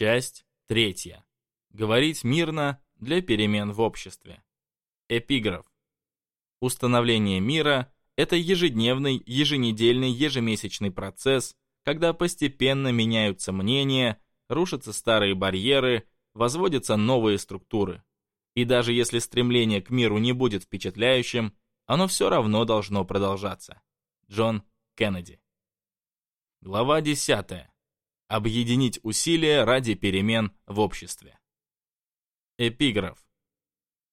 Часть третья. Говорить мирно для перемен в обществе. Эпиграф. Установление мира – это ежедневный, еженедельный, ежемесячный процесс, когда постепенно меняются мнения, рушатся старые барьеры, возводятся новые структуры. И даже если стремление к миру не будет впечатляющим, оно все равно должно продолжаться. Джон Кеннеди. Глава 10. Объединить усилия ради перемен в обществе. Эпиграф.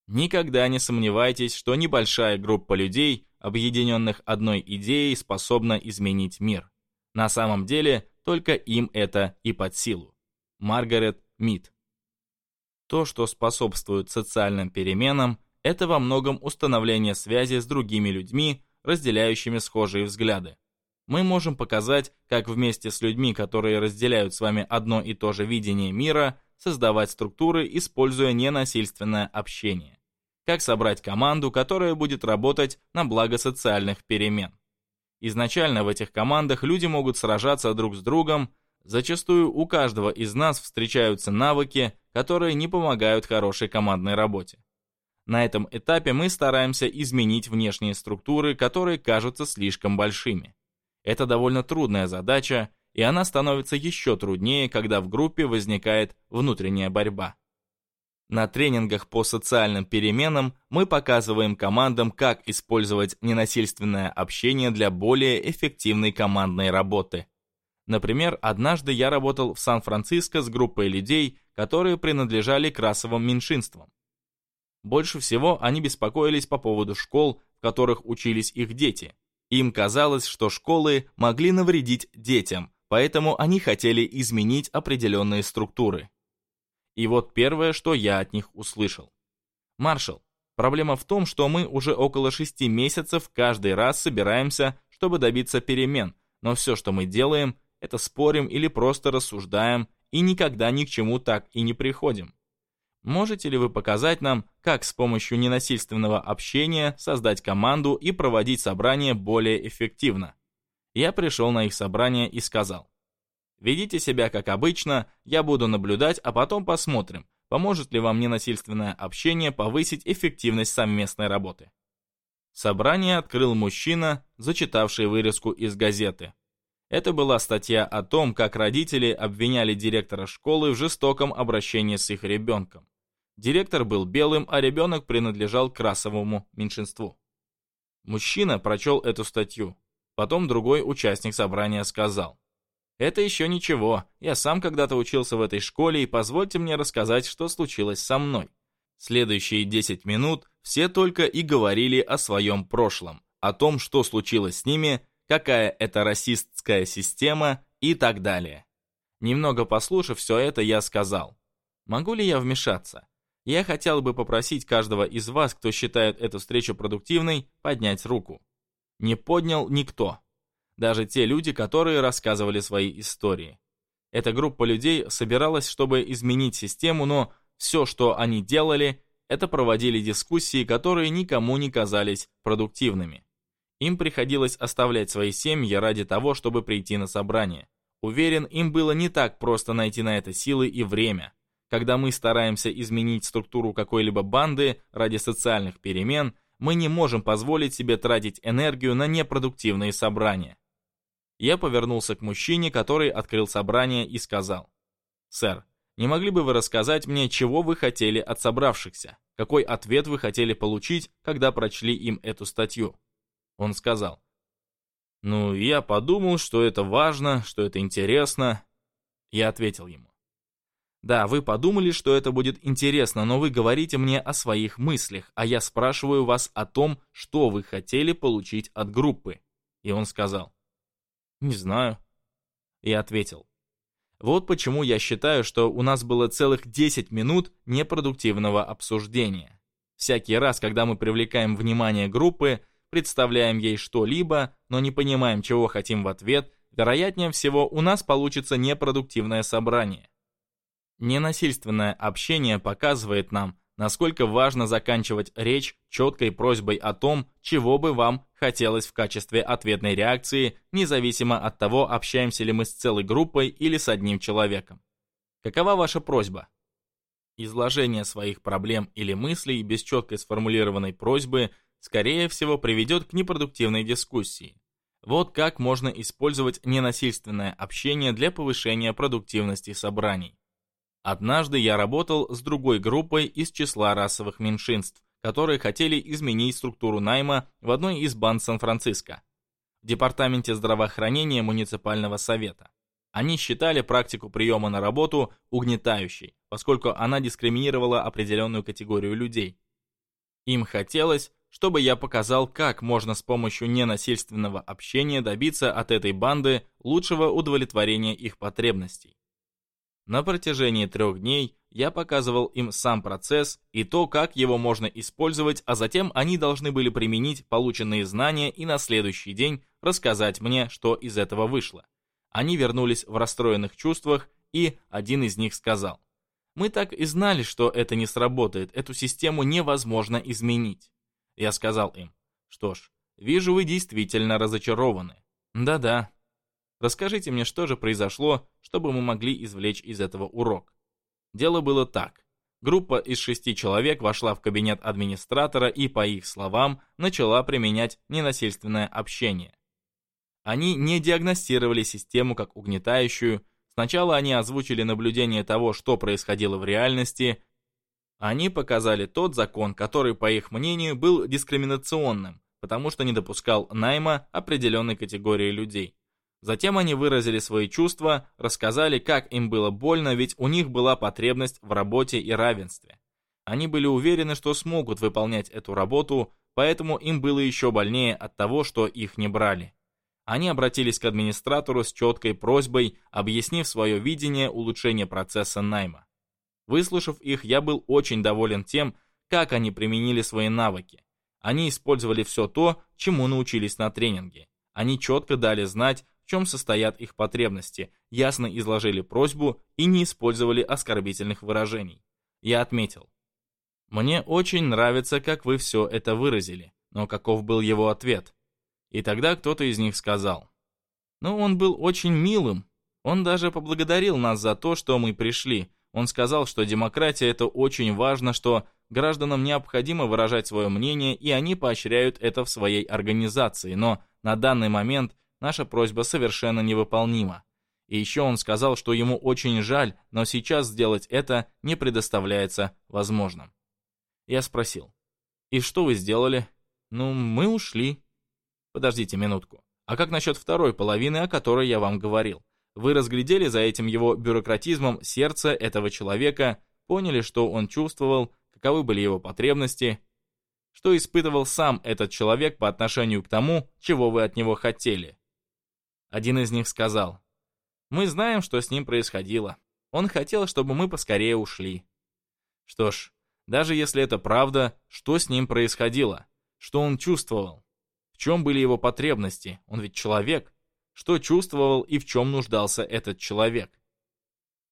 Никогда не сомневайтесь, что небольшая группа людей, объединенных одной идеей, способна изменить мир. На самом деле, только им это и под силу. Маргарет Мид. То, что способствует социальным переменам, это во многом установление связи с другими людьми, разделяющими схожие взгляды мы можем показать, как вместе с людьми, которые разделяют с вами одно и то же видение мира, создавать структуры, используя ненасильственное общение. Как собрать команду, которая будет работать на благо социальных перемен. Изначально в этих командах люди могут сражаться друг с другом, зачастую у каждого из нас встречаются навыки, которые не помогают хорошей командной работе. На этом этапе мы стараемся изменить внешние структуры, которые кажутся слишком большими. Это довольно трудная задача, и она становится еще труднее, когда в группе возникает внутренняя борьба. На тренингах по социальным переменам мы показываем командам, как использовать ненасильственное общение для более эффективной командной работы. Например, однажды я работал в Сан-Франциско с группой людей, которые принадлежали к расовым меньшинствам. Больше всего они беспокоились по поводу школ, в которых учились их дети – им казалось, что школы могли навредить детям, поэтому они хотели изменить определенные структуры. И вот первое, что я от них услышал. «Маршал, проблема в том, что мы уже около шести месяцев каждый раз собираемся, чтобы добиться перемен, но все, что мы делаем, это спорим или просто рассуждаем и никогда ни к чему так и не приходим. Можете ли вы показать нам, как с помощью ненасильственного общения создать команду и проводить собрания более эффективно? Я пришел на их собрание и сказал. Ведите себя как обычно, я буду наблюдать, а потом посмотрим, поможет ли вам ненасильственное общение повысить эффективность совместной работы. Собрание открыл мужчина, зачитавший вырезку из газеты. Это была статья о том, как родители обвиняли директора школы в жестоком обращении с их ребенком. Директор был белым, а ребенок принадлежал к расовому меньшинству. Мужчина прочел эту статью. Потом другой участник собрания сказал. «Это еще ничего. Я сам когда-то учился в этой школе, и позвольте мне рассказать, что случилось со мной». Следующие 10 минут все только и говорили о своем прошлом, о том, что случилось с ними, какая это расистская система и так далее. Немного послушав все это, я сказал, «Могу ли я вмешаться? Я хотел бы попросить каждого из вас, кто считает эту встречу продуктивной, поднять руку. Не поднял никто. Даже те люди, которые рассказывали свои истории. Эта группа людей собиралась, чтобы изменить систему, но все, что они делали, это проводили дискуссии, которые никому не казались продуктивными. Им приходилось оставлять свои семьи ради того, чтобы прийти на собрание. Уверен, им было не так просто найти на это силы и время. Когда мы стараемся изменить структуру какой-либо банды ради социальных перемен, мы не можем позволить себе тратить энергию на непродуктивные собрания. Я повернулся к мужчине, который открыл собрание и сказал. «Сэр, не могли бы вы рассказать мне, чего вы хотели от собравшихся? Какой ответ вы хотели получить, когда прочли им эту статью?» Он сказал. «Ну, я подумал, что это важно, что это интересно». Я ответил ему. Да, вы подумали, что это будет интересно, но вы говорите мне о своих мыслях, а я спрашиваю вас о том, что вы хотели получить от группы. И он сказал, «Не знаю». И ответил, «Вот почему я считаю, что у нас было целых 10 минут непродуктивного обсуждения. Всякий раз, когда мы привлекаем внимание группы, представляем ей что-либо, но не понимаем, чего хотим в ответ, вероятнее всего у нас получится непродуктивное собрание. Ненасильственное общение показывает нам, насколько важно заканчивать речь четкой просьбой о том, чего бы вам хотелось в качестве ответной реакции, независимо от того, общаемся ли мы с целой группой или с одним человеком. Какова ваша просьба? Изложение своих проблем или мыслей без четкой сформулированной просьбы, скорее всего, приведет к непродуктивной дискуссии. Вот как можно использовать ненасильственное общение для повышения продуктивности собраний. Однажды я работал с другой группой из числа расовых меньшинств, которые хотели изменить структуру найма в одной из банд Сан-Франциско, в департаменте здравоохранения муниципального совета. Они считали практику приема на работу угнетающей, поскольку она дискриминировала определенную категорию людей. Им хотелось, чтобы я показал, как можно с помощью ненасильственного общения добиться от этой банды лучшего удовлетворения их потребностей. На протяжении трех дней я показывал им сам процесс и то, как его можно использовать, а затем они должны были применить полученные знания и на следующий день рассказать мне, что из этого вышло. Они вернулись в расстроенных чувствах, и один из них сказал, «Мы так и знали, что это не сработает, эту систему невозможно изменить». Я сказал им, «Что ж, вижу, вы действительно разочарованы». «Да-да», Расскажите мне, что же произошло, чтобы мы могли извлечь из этого урок. Дело было так. Группа из шести человек вошла в кабинет администратора и, по их словам, начала применять ненасильственное общение. Они не диагностировали систему как угнетающую, сначала они озвучили наблюдение того, что происходило в реальности, они показали тот закон, который, по их мнению, был дискриминационным, потому что не допускал найма определенной категории людей. Затем они выразили свои чувства, рассказали, как им было больно, ведь у них была потребность в работе и равенстве. Они были уверены, что смогут выполнять эту работу, поэтому им было еще больнее от того, что их не брали. Они обратились к администратору с четкой просьбой, объяснив свое видение улучшения процесса найма. Выслушав их, я был очень доволен тем, как они применили свои навыки. Они использовали все то, чему научились на тренинге. Они четко дали знать, чем состоят их потребности, ясно изложили просьбу и не использовали оскорбительных выражений. Я отметил. «Мне очень нравится, как вы все это выразили, но каков был его ответ?» И тогда кто-то из них сказал. «Ну, он был очень милым. Он даже поблагодарил нас за то, что мы пришли. Он сказал, что демократия – это очень важно, что гражданам необходимо выражать свое мнение, и они поощряют это в своей организации, но на данный момент – наша просьба совершенно невыполнима. И еще он сказал, что ему очень жаль, но сейчас сделать это не предоставляется возможным. Я спросил, «И что вы сделали?» «Ну, мы ушли». «Подождите минутку. А как насчет второй половины, о которой я вам говорил? Вы разглядели за этим его бюрократизмом сердце этого человека, поняли, что он чувствовал, каковы были его потребности, что испытывал сам этот человек по отношению к тому, чего вы от него хотели. Один из них сказал, «Мы знаем, что с ним происходило. Он хотел, чтобы мы поскорее ушли». Что ж, даже если это правда, что с ним происходило? Что он чувствовал? В чем были его потребности? Он ведь человек. Что чувствовал и в чем нуждался этот человек?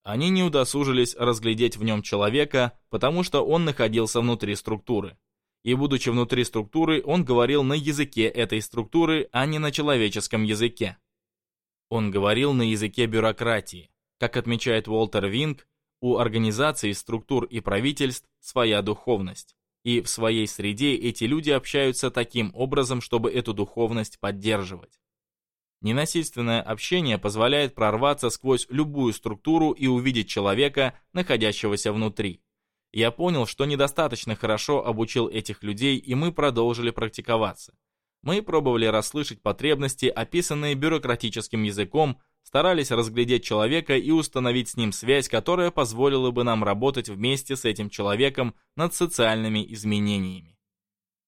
Они не удосужились разглядеть в нем человека, потому что он находился внутри структуры. И будучи внутри структуры, он говорил на языке этой структуры, а не на человеческом языке. Он говорил на языке бюрократии. Как отмечает Уолтер Винг, у организаций, структур и правительств своя духовность. И в своей среде эти люди общаются таким образом, чтобы эту духовность поддерживать. Ненасильственное общение позволяет прорваться сквозь любую структуру и увидеть человека, находящегося внутри. Я понял, что недостаточно хорошо обучил этих людей, и мы продолжили практиковаться. Мы пробовали расслышать потребности, описанные бюрократическим языком, старались разглядеть человека и установить с ним связь, которая позволила бы нам работать вместе с этим человеком над социальными изменениями.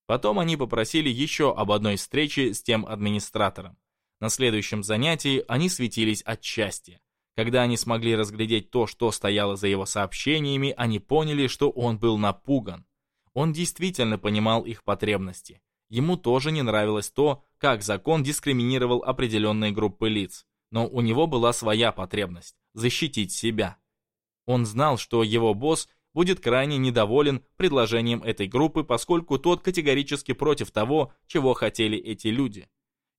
Потом они попросили еще об одной встрече с тем администратором. На следующем занятии они светились от счастья. Когда они смогли разглядеть то, что стояло за его сообщениями, они поняли, что он был напуган. Он действительно понимал их потребности. Ему тоже не нравилось то, как закон дискриминировал определенные группы лиц, но у него была своя потребность – защитить себя. Он знал, что его босс будет крайне недоволен предложением этой группы, поскольку тот категорически против того, чего хотели эти люди.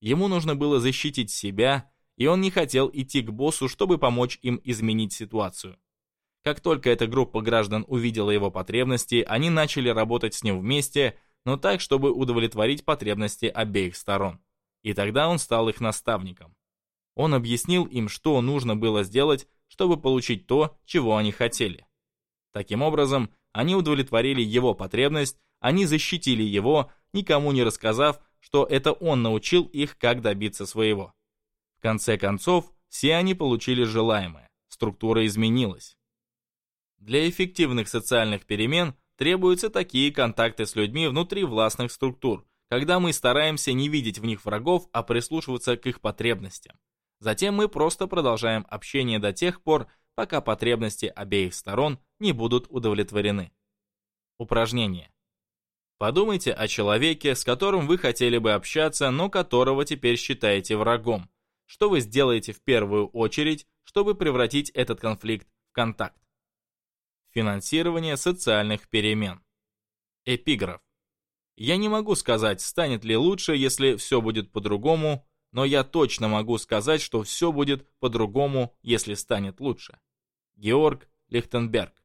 Ему нужно было защитить себя, и он не хотел идти к боссу, чтобы помочь им изменить ситуацию. Как только эта группа граждан увидела его потребности, они начали работать с ним вместе – но так, чтобы удовлетворить потребности обеих сторон. И тогда он стал их наставником. Он объяснил им, что нужно было сделать, чтобы получить то, чего они хотели. Таким образом, они удовлетворили его потребность, они защитили его, никому не рассказав, что это он научил их, как добиться своего. В конце концов, все они получили желаемое, структура изменилась. Для эффективных социальных перемен – Требуются такие контакты с людьми внутри властных структур, когда мы стараемся не видеть в них врагов, а прислушиваться к их потребностям. Затем мы просто продолжаем общение до тех пор, пока потребности обеих сторон не будут удовлетворены. Упражнение. Подумайте о человеке, с которым вы хотели бы общаться, но которого теперь считаете врагом. Что вы сделаете в первую очередь, чтобы превратить этот конфликт в контакт? финансирования социальных перемен. Эпиграф. Я не могу сказать, станет ли лучше, если все будет по-другому, но я точно могу сказать, что все будет по-другому, если станет лучше. Георг Лихтенберг.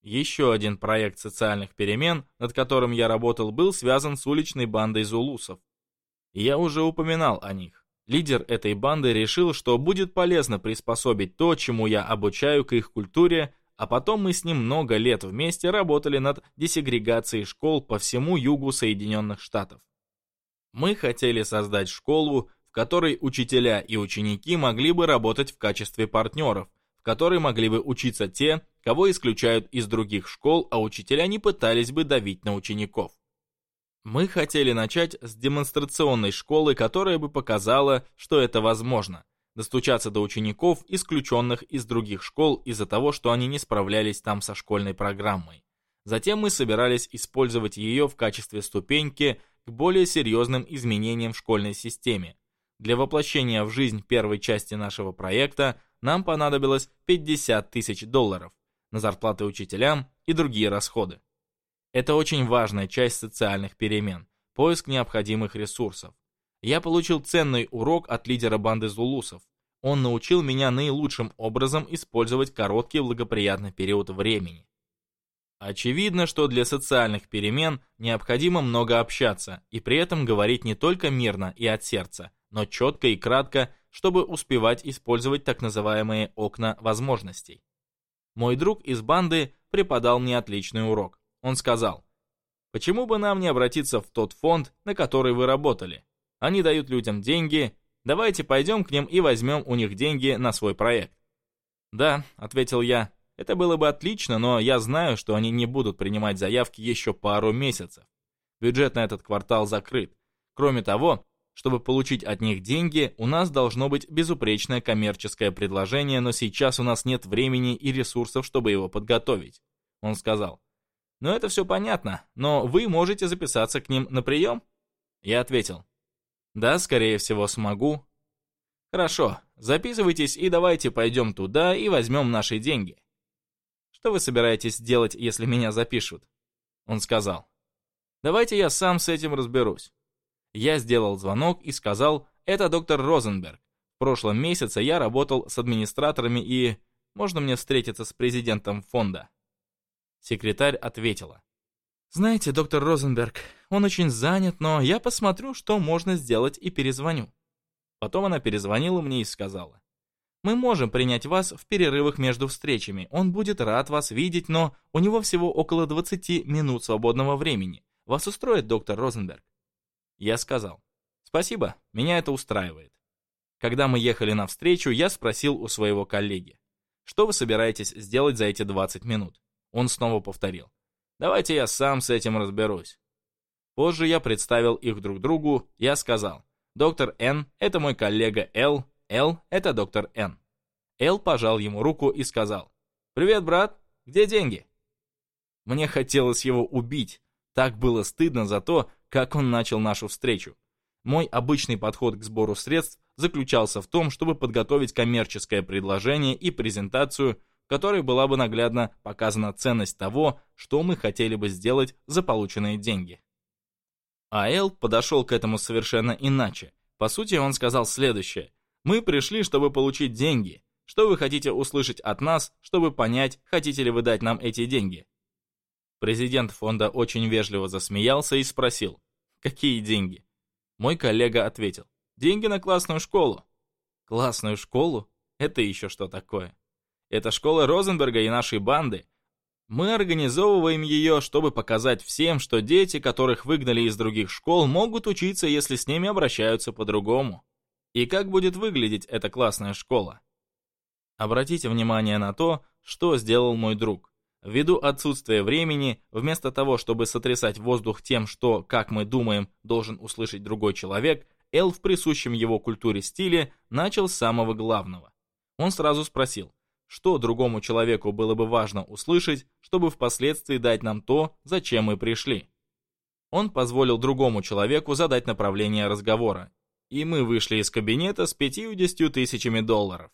Еще один проект социальных перемен, над которым я работал, был связан с уличной бандой зулусов. Я уже упоминал о них. Лидер этой банды решил, что будет полезно приспособить то, чему я обучаю к их культуре, а потом мы с ним много лет вместе работали над десегрегацией школ по всему югу Соединенных Штатов. Мы хотели создать школу, в которой учителя и ученики могли бы работать в качестве партнеров, в которой могли бы учиться те, кого исключают из других школ, а учителя не пытались бы давить на учеников. Мы хотели начать с демонстрационной школы, которая бы показала, что это возможно, достучаться до учеников, исключенных из других школ из-за того, что они не справлялись там со школьной программой. Затем мы собирались использовать ее в качестве ступеньки к более серьезным изменениям в школьной системе. Для воплощения в жизнь первой части нашего проекта нам понадобилось 50 тысяч долларов на зарплаты учителям и другие расходы. Это очень важная часть социальных перемен – поиск необходимых ресурсов. Я получил ценный урок от лидера банды зулусов. Он научил меня наилучшим образом использовать короткий благоприятный период времени. Очевидно, что для социальных перемен необходимо много общаться и при этом говорить не только мирно и от сердца, но четко и кратко, чтобы успевать использовать так называемые окна возможностей. Мой друг из банды преподал мне отличный урок. Он сказал, «Почему бы нам не обратиться в тот фонд, на который вы работали? Они дают людям деньги, Давайте пойдем к ним и возьмем у них деньги на свой проект». «Да», — ответил я, — «это было бы отлично, но я знаю, что они не будут принимать заявки еще пару месяцев. Бюджет на этот квартал закрыт. Кроме того, чтобы получить от них деньги, у нас должно быть безупречное коммерческое предложение, но сейчас у нас нет времени и ресурсов, чтобы его подготовить», — он сказал. «Ну это все понятно, но вы можете записаться к ним на прием?» Я ответил, да, скорее всего, смогу. Хорошо, записывайтесь и давайте пойдем туда и возьмем наши деньги. Что вы собираетесь делать, если меня запишут? Он сказал. Давайте я сам с этим разберусь. Я сделал звонок и сказал, это доктор Розенберг. В прошлом месяце я работал с администраторами и... Можно мне встретиться с президентом фонда? Секретарь ответила. Знаете, доктор Розенберг, он очень занят, но я посмотрю, что можно сделать и перезвоню». Потом она перезвонила мне и сказала. «Мы можем принять вас в перерывах между встречами, он будет рад вас видеть, но у него всего около 20 минут свободного времени. Вас устроит доктор Розенберг?» Я сказал. «Спасибо, меня это устраивает». Когда мы ехали на встречу, я спросил у своего коллеги. «Что вы собираетесь сделать за эти 20 минут?» Он снова повторил. «Давайте я сам с этим разберусь». Позже я представил их друг другу, я сказал, «Доктор Н – это мой коллега Л, Л – это доктор Н». Л пожал ему руку и сказал, «Привет, брат, где деньги?» Мне хотелось его убить. Так было стыдно за то, как он начал нашу встречу. Мой обычный подход к сбору средств заключался в том, чтобы подготовить коммерческое предложение и презентацию, в которой была бы наглядно показана ценность того, что мы хотели бы сделать за полученные деньги. А Эл подошел к этому совершенно иначе. По сути, он сказал следующее. «Мы пришли, чтобы получить деньги. Что вы хотите услышать от нас, чтобы понять, хотите ли вы дать нам эти деньги?» Президент фонда очень вежливо засмеялся и спросил, «Какие деньги?» Мой коллега ответил, «Деньги на классную школу». «Классную школу? Это еще что такое?» «Это школа Розенберга и нашей банды. Мы организовываем ее, чтобы показать всем, что дети, которых выгнали из других школ, могут учиться, если с ними обращаются по-другому. И как будет выглядеть эта классная школа? Обратите внимание на то, что сделал мой друг. Ввиду отсутствия времени, вместо того, чтобы сотрясать воздух тем, что, как мы думаем, должен услышать другой человек, Эл в присущем его культуре стиле начал с самого главного. Он сразу спросил, что другому человеку было бы важно услышать, чтобы впоследствии дать нам то, зачем мы пришли. Он позволил другому человеку задать направление разговора, и мы вышли из кабинета с 50 тысячами долларов.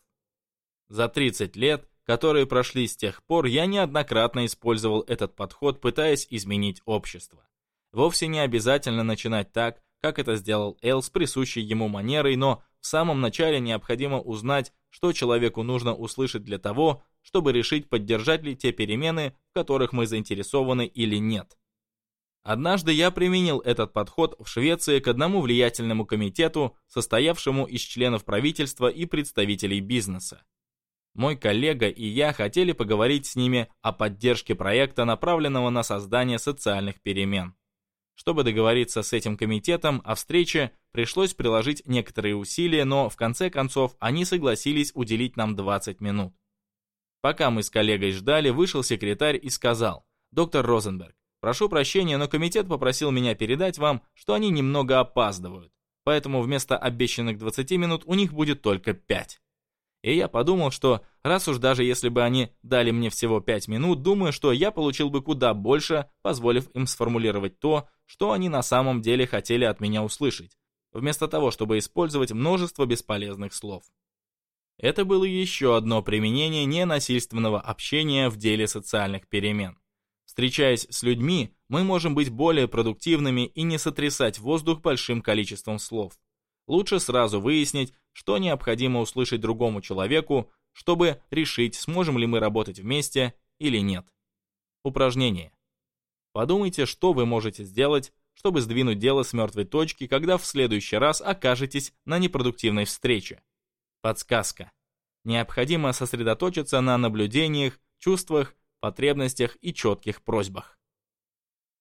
За 30 лет, которые прошли с тех пор, я неоднократно использовал этот подход, пытаясь изменить общество. Вовсе не обязательно начинать так, как это сделал Эл с присущей ему манерой, но в самом начале необходимо узнать, что человеку нужно услышать для того, чтобы решить, поддержать ли те перемены, в которых мы заинтересованы или нет. Однажды я применил этот подход в Швеции к одному влиятельному комитету, состоявшему из членов правительства и представителей бизнеса. Мой коллега и я хотели поговорить с ними о поддержке проекта, направленного на создание социальных перемен. Чтобы договориться с этим комитетом о встрече, пришлось приложить некоторые усилия, но в конце концов они согласились уделить нам 20 минут. Пока мы с коллегой ждали, вышел секретарь и сказал, «Доктор Розенберг, прошу прощения, но комитет попросил меня передать вам, что они немного опаздывают, поэтому вместо обещанных 20 минут у них будет только 5». И я подумал, что раз уж даже если бы они дали мне всего пять минут, думаю, что я получил бы куда больше, позволив им сформулировать то, что они на самом деле хотели от меня услышать, вместо того, чтобы использовать множество бесполезных слов. Это было еще одно применение ненасильственного общения в деле социальных перемен. Встречаясь с людьми, мы можем быть более продуктивными и не сотрясать воздух большим количеством слов. Лучше сразу выяснить, что необходимо услышать другому человеку, чтобы решить, сможем ли мы работать вместе или нет. Упражнение. Подумайте, что вы можете сделать, чтобы сдвинуть дело с мертвой точки, когда в следующий раз окажетесь на непродуктивной встрече. Подсказка. Необходимо сосредоточиться на наблюдениях, чувствах, потребностях и четких просьбах.